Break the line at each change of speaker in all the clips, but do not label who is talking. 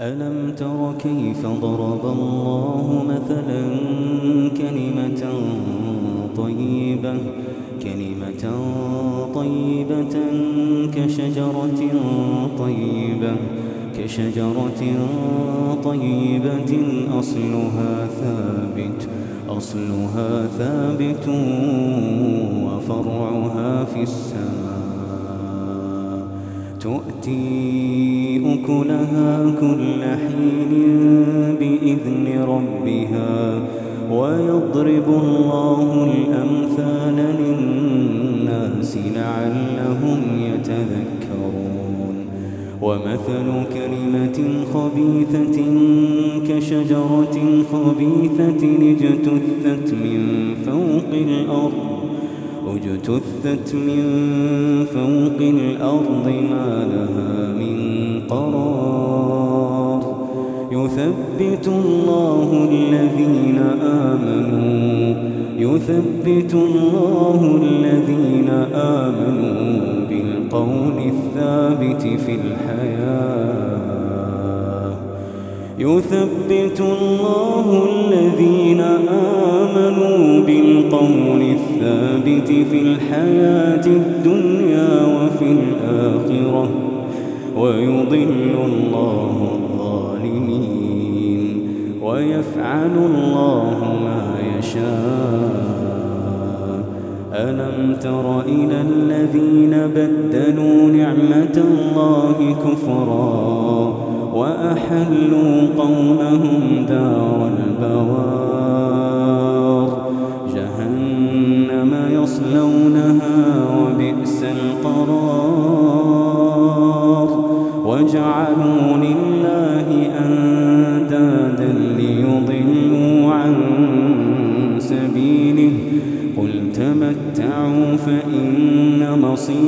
ألم تر كيف ضرب الله مثلا كلمة طيبة كلمة طيبة كشجرة طيبة كشجرة طيبة أصلها ثابت أصلها ثابت وفرعها في السماء تؤتي أكلها كل لعلهم يتذكرون. ومثل كلمة خبيثة كشجرة خبيثة اجتثت من فوق الأرض اجتثت من فوق الأرض ما لها من قرار. يثبت الله الذين آمنوا يثبت الله الذين آمنوا بالقول الثابت في الحياة. يثبت الله الذين آمنوا بالقول الثابت في الحياة الدنيا وفي الآخرة. ويضل الله الظالمين. ويفعل الله ما يشاء. ألم تر إلى الذين بدلوا نعمة الله كفراً وأحلوا قومهم دار البوار.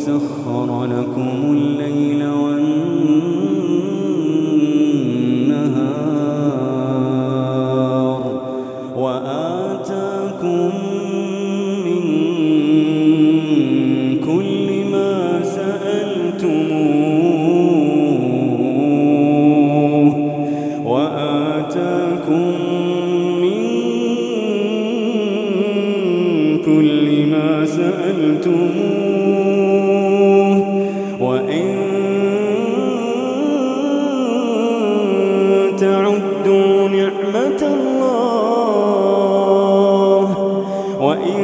وسخر لكم الليل والنهار وآتاكم من كل ما سألتموه نعمة الله. وإن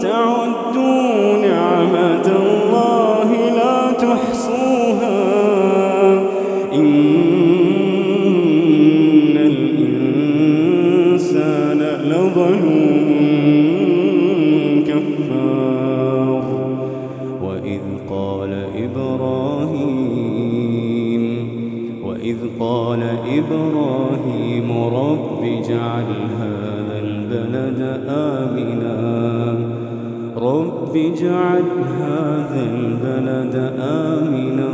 تعدوا نعمة الله لا تحصوها. إن الإنسان لظلوم. رب اجعل هذا البلد آمنا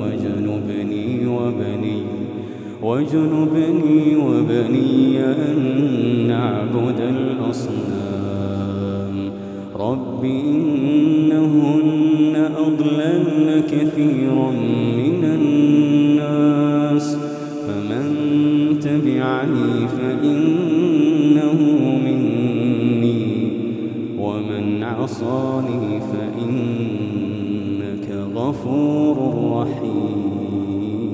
وجنبني وبني وجنبني وبني أن نعبد الأصنام. رب إنهن أضللن كثيرا عصاني فإنك غفور رحيم.